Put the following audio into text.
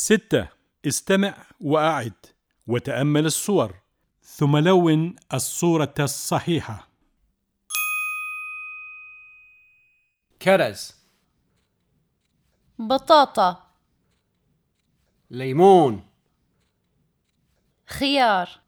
ستة استمع وأعد وتأمل الصور ثم لون الصورة الصحيحة. كرز. بطاطا. ليمون. خيار.